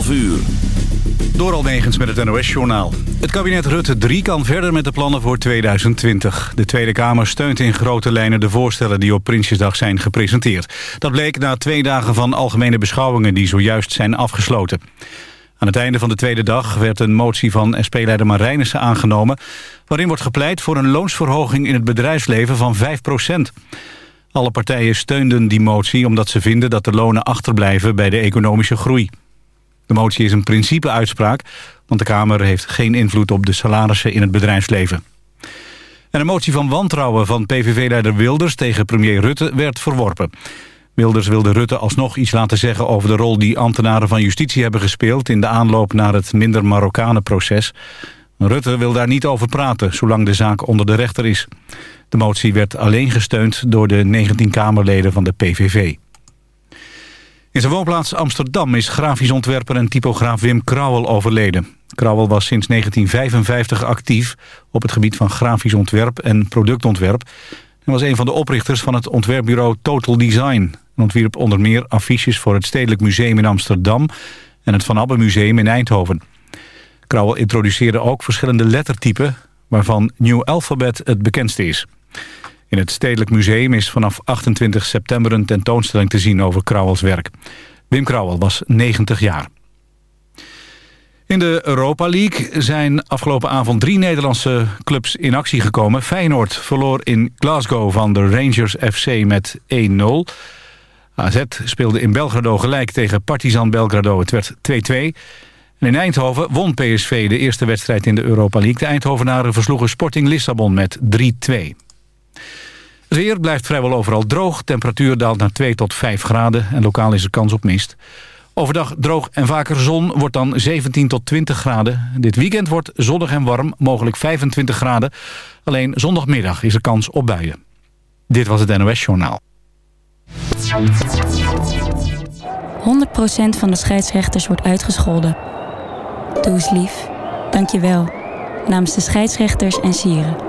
12 uur. Door met het NOS-journaal. Het kabinet Rutte 3 kan verder met de plannen voor 2020. De Tweede Kamer steunt in grote lijnen de voorstellen die op Prinsjesdag zijn gepresenteerd. Dat bleek na twee dagen van algemene beschouwingen die zojuist zijn afgesloten. Aan het einde van de tweede dag werd een motie van SP-leider Marijnissen aangenomen... waarin wordt gepleit voor een loonsverhoging in het bedrijfsleven van 5% Alle partijen steunden die motie omdat ze vinden dat de lonen achterblijven bij de economische groei. De motie is een principeuitspraak, want de Kamer heeft geen invloed op de salarissen in het bedrijfsleven. En een motie van wantrouwen van PVV-leider Wilders tegen premier Rutte werd verworpen. Wilders wilde Rutte alsnog iets laten zeggen over de rol die ambtenaren van justitie hebben gespeeld in de aanloop naar het minder Marokkanen-proces. Rutte wil daar niet over praten, zolang de zaak onder de rechter is. De motie werd alleen gesteund door de 19 Kamerleden van de PVV. In zijn woonplaats Amsterdam is grafisch ontwerper en typograaf Wim Krauwel overleden. Krauwel was sinds 1955 actief op het gebied van grafisch ontwerp en productontwerp. Hij was een van de oprichters van het ontwerpbureau Total Design. En ontwierp onder meer affiches voor het Stedelijk Museum in Amsterdam... en het Van Abbe Museum in Eindhoven. Krauwel introduceerde ook verschillende lettertypen... waarvan New Alphabet het bekendste is. In het Stedelijk Museum is vanaf 28 september een tentoonstelling te zien over Krauwels werk. Wim Krauwel was 90 jaar. In de Europa League zijn afgelopen avond drie Nederlandse clubs in actie gekomen. Feyenoord verloor in Glasgow van de Rangers FC met 1-0. AZ speelde in Belgrado gelijk tegen Partizan Belgrado. Het werd 2-2. En in Eindhoven won PSV de eerste wedstrijd in de Europa League. De Eindhovenaren versloegen Sporting Lissabon met 3-2. Het weer blijft vrijwel overal droog. Temperatuur daalt naar 2 tot 5 graden en lokaal is er kans op mist. Overdag droog en vaker zon wordt dan 17 tot 20 graden. Dit weekend wordt zonnig en warm, mogelijk 25 graden. Alleen zondagmiddag is er kans op buien. Dit was het NOS Journaal. 100% van de scheidsrechters wordt uitgescholden. Doe eens lief. Dank je wel. Namens de scheidsrechters en sieren.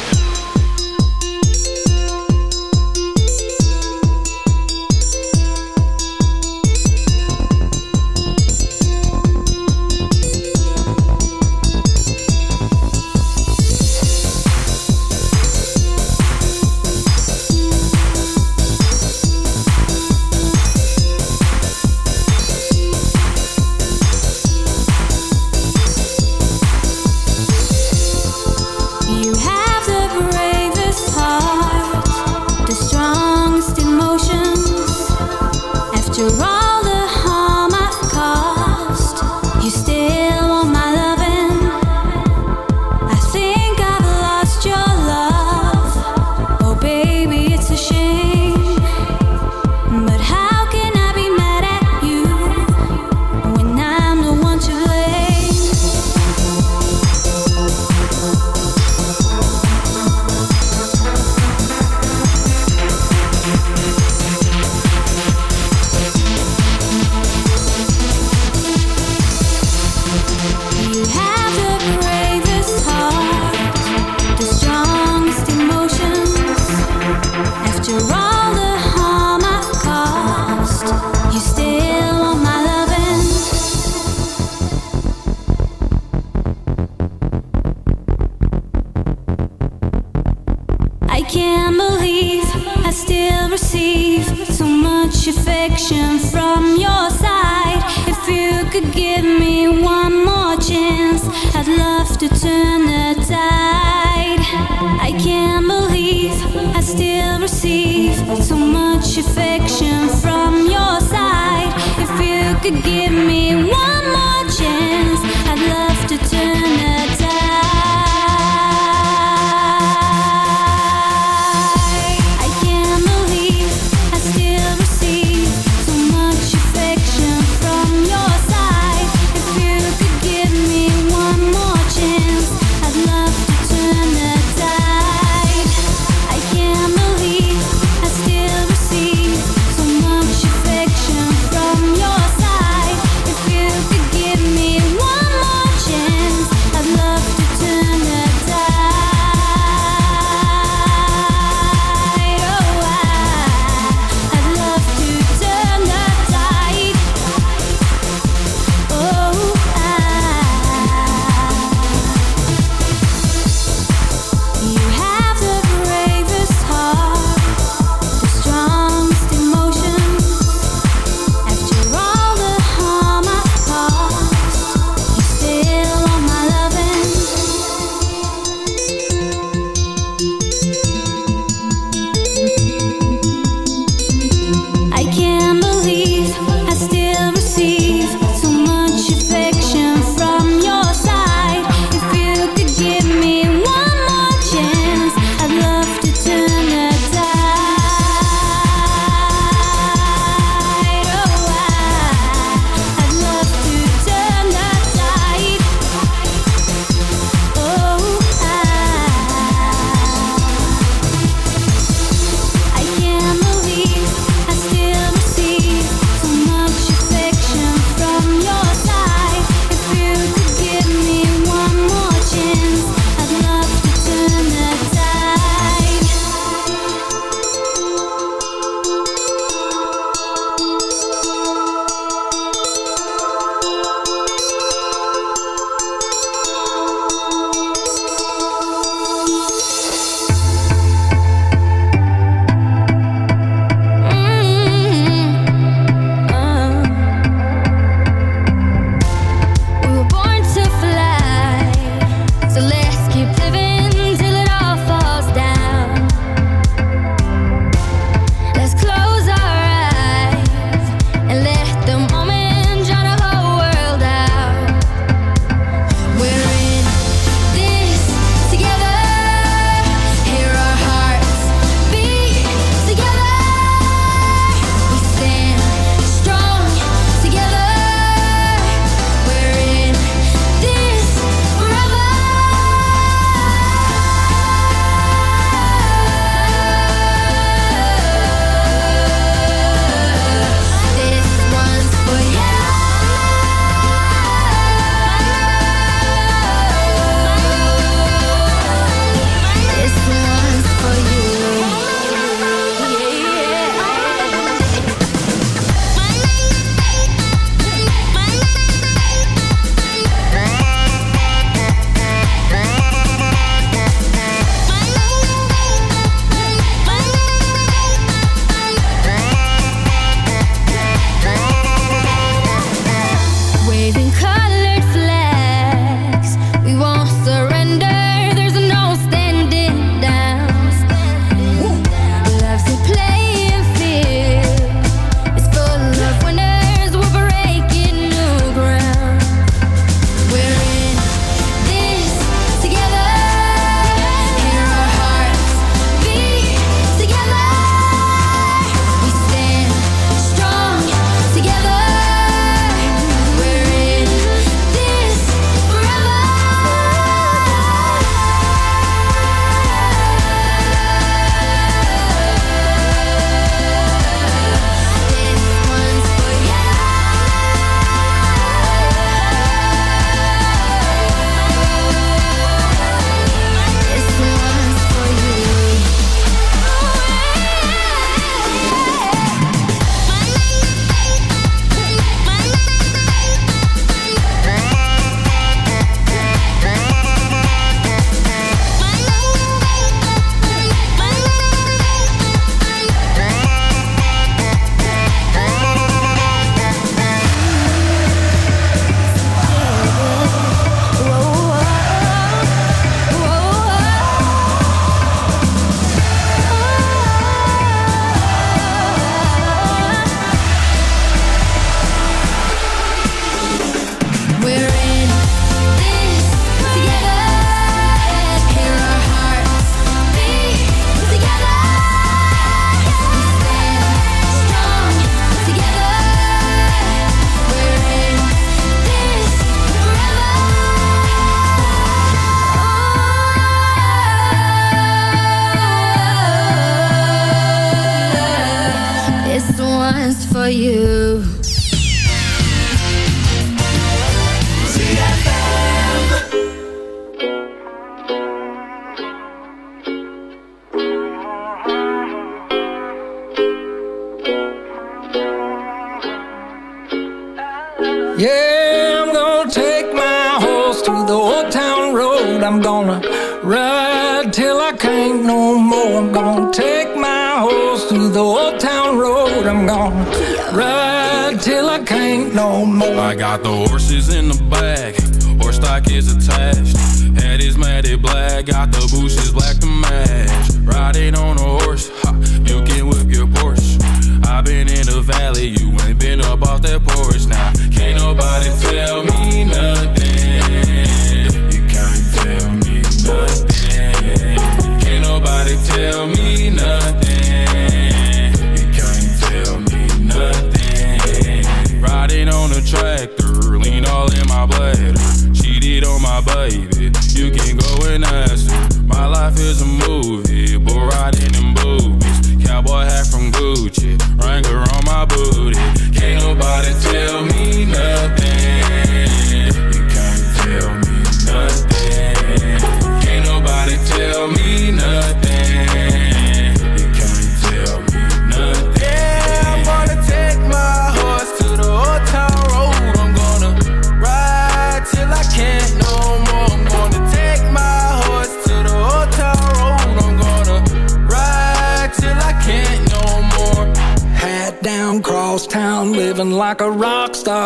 Give me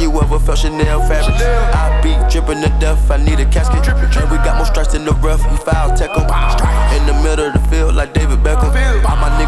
you ever felt Chanel fabric? I be dripping to death, I need a casket. And we got more strikes in the rough, we foul tech 'em. In the middle of the field, like David Beckham. All my niggas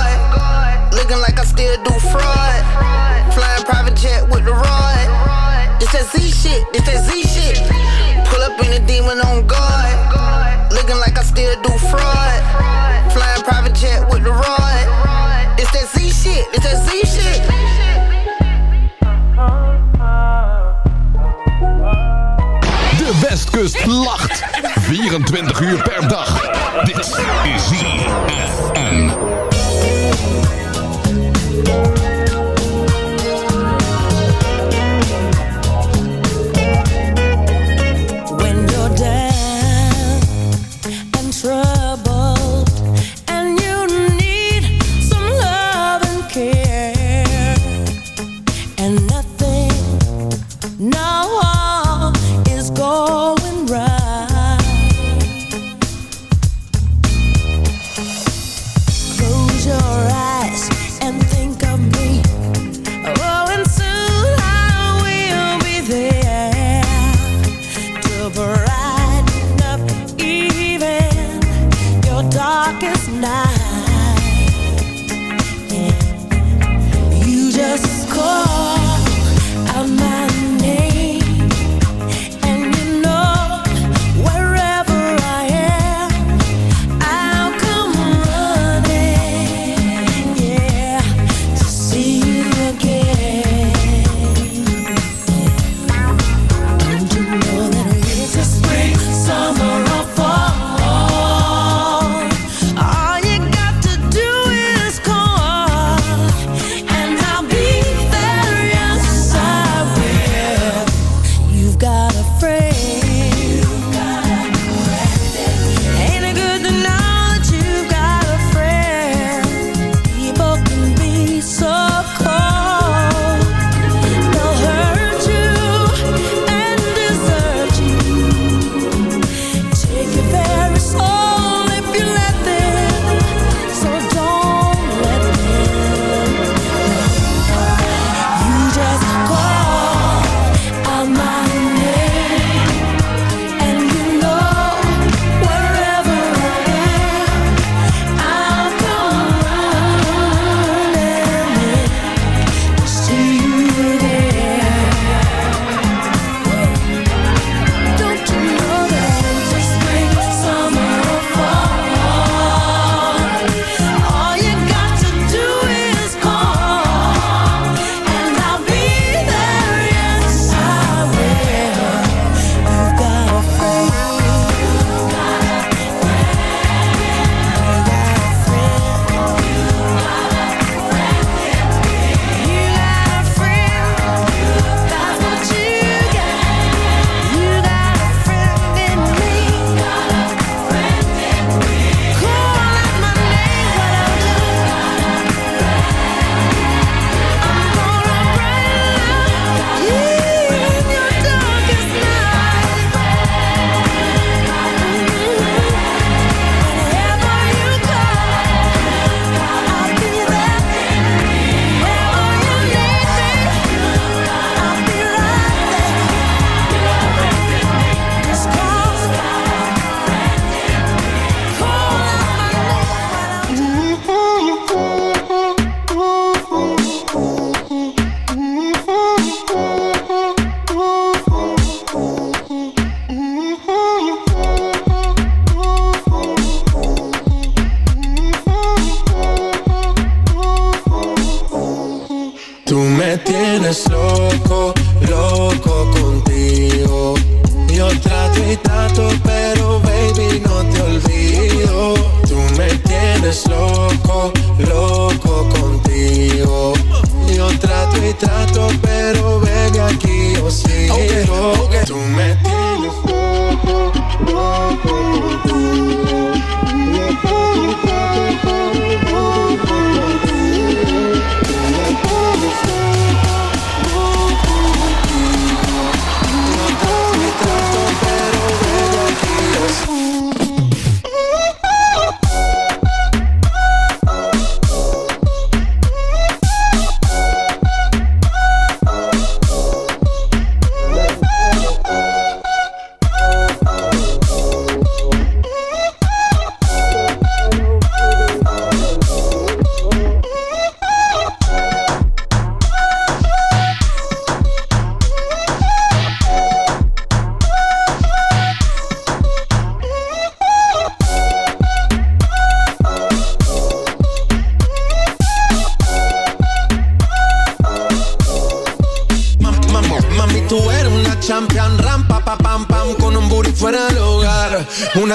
Looking like I still do fraud. Flying private jet with the rod. It's that Z shit, it's that Z shit. Pull up in a demon on guard. Looking like I still do fraud. Flying private jet with the rod. It's that Z shit, it's that Z shit. Westkust lacht. 24 uur per dag. Dit is ZFM.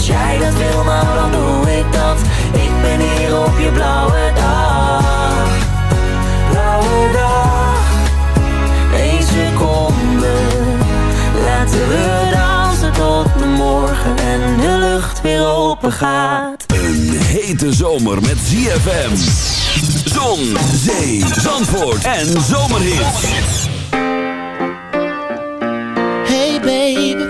Als jij dat wil, nou dan doe ik dat. Ik ben hier op je blauwe dag. Blauwe dag. Eén seconde. Laten we dansen tot de morgen En de lucht weer open gaat. Een hete zomer met ZFM. Zon, zee, zandvoort en zomerhits. Hey been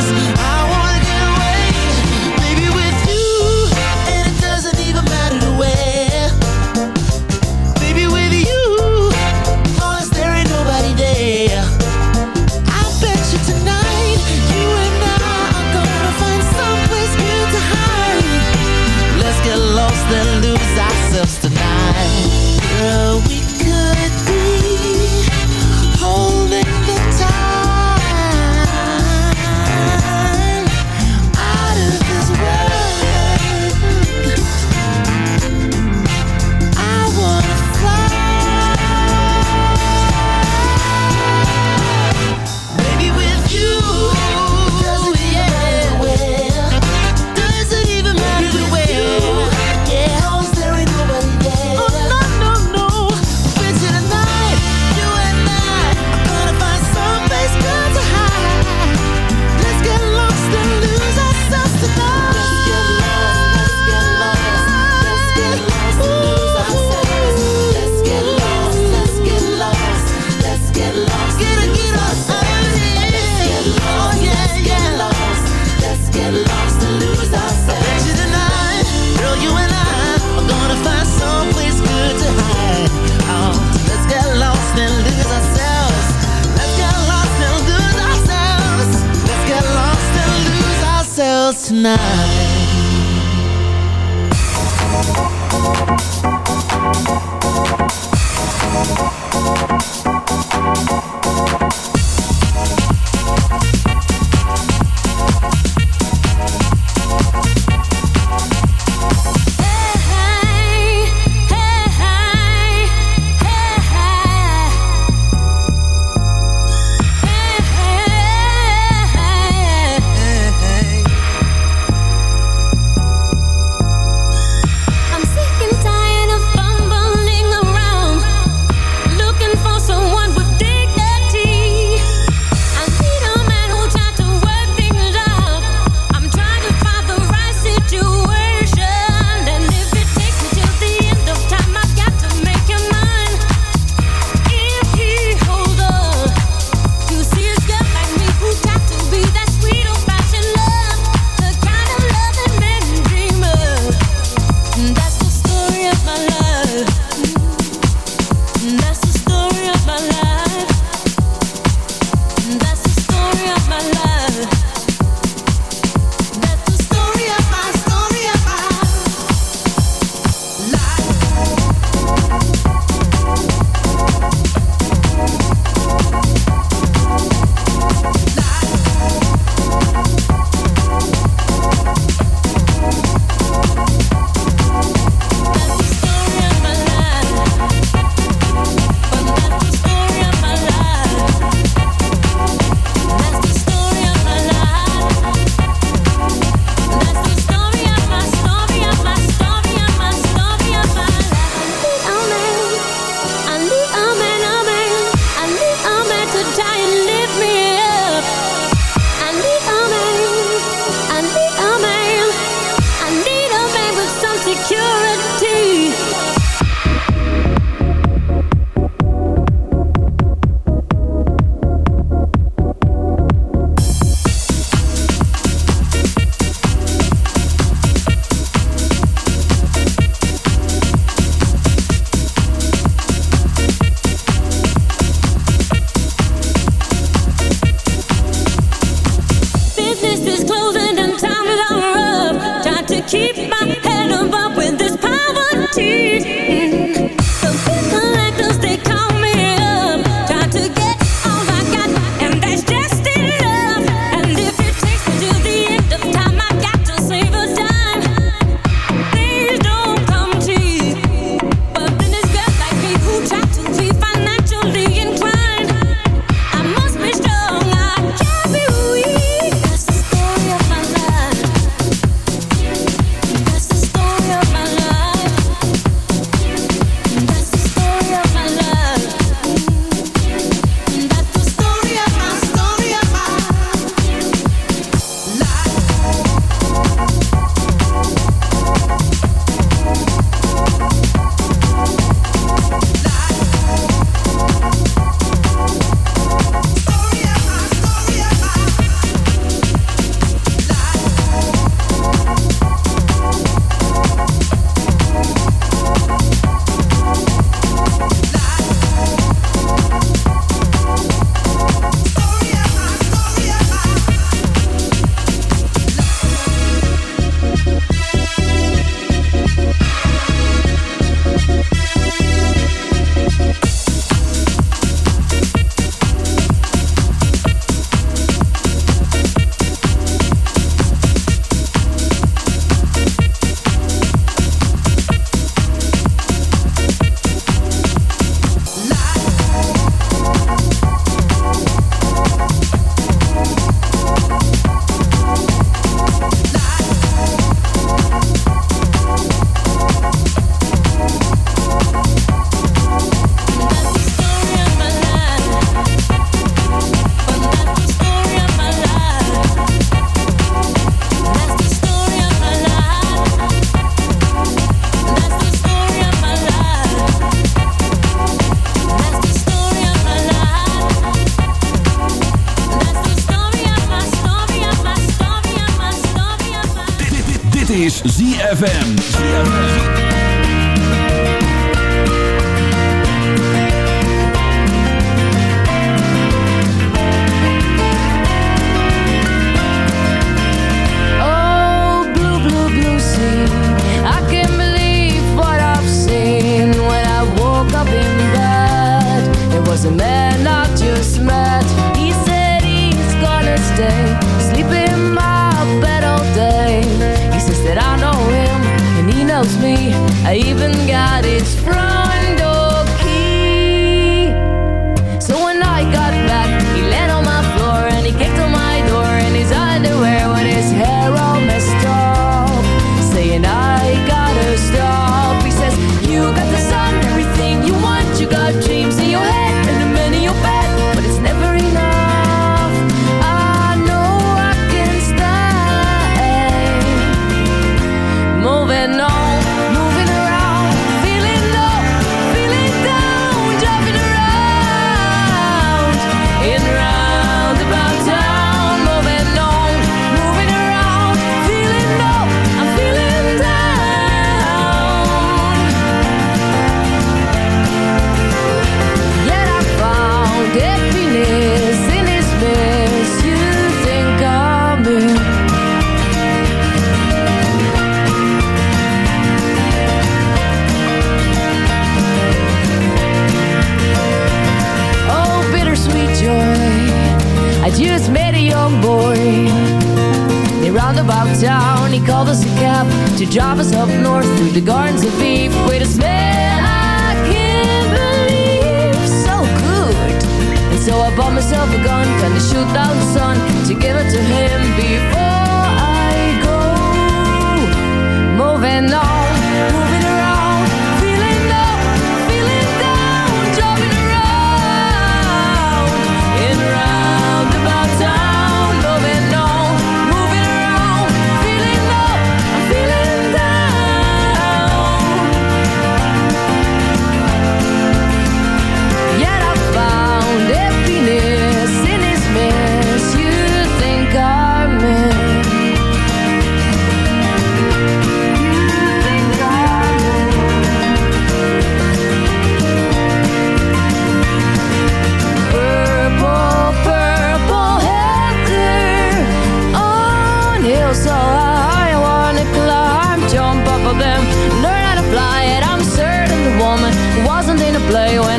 night.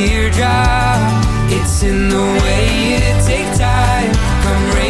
teardrop. It's in the way you take time. Come rain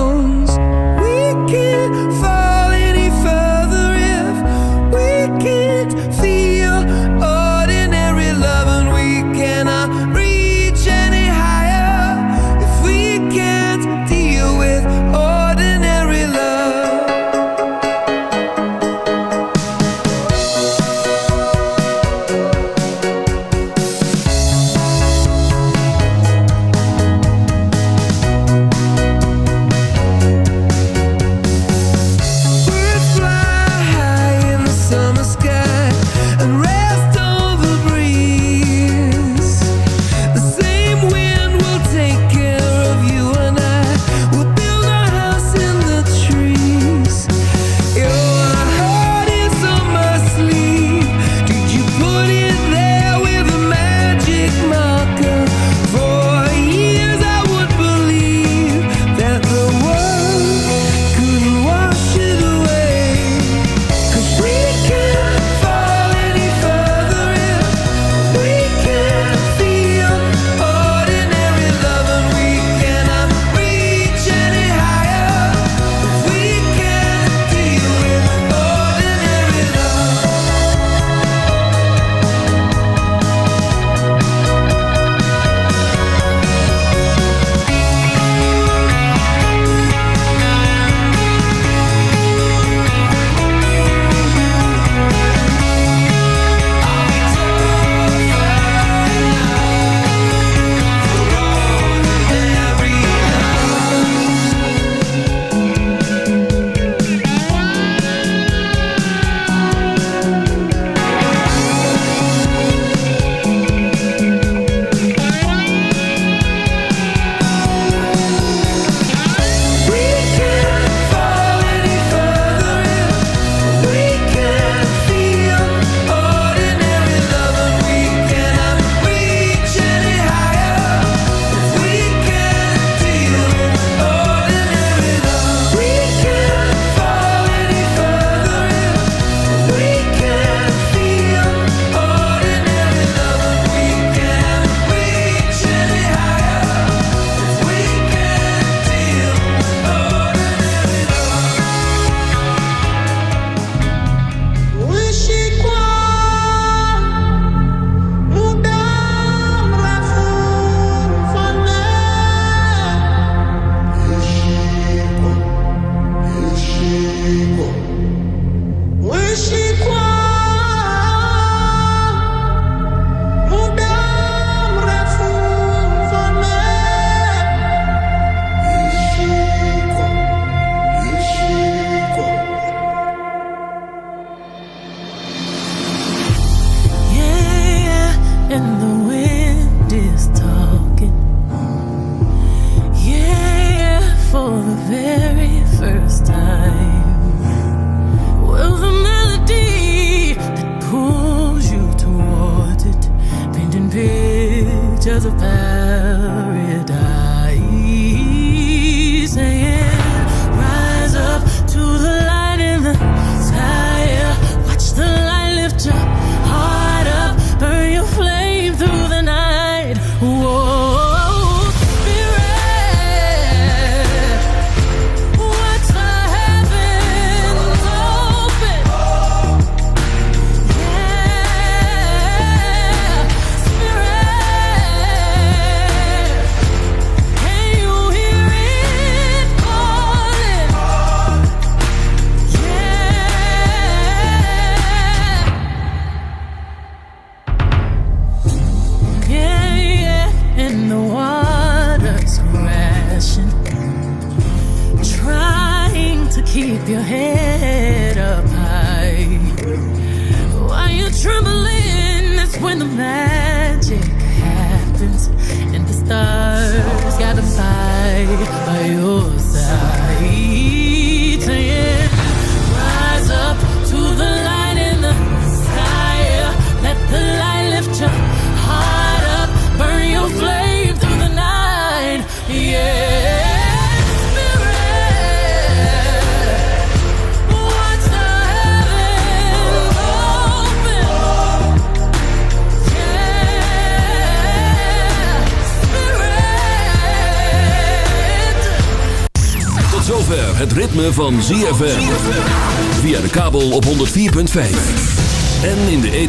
to the past.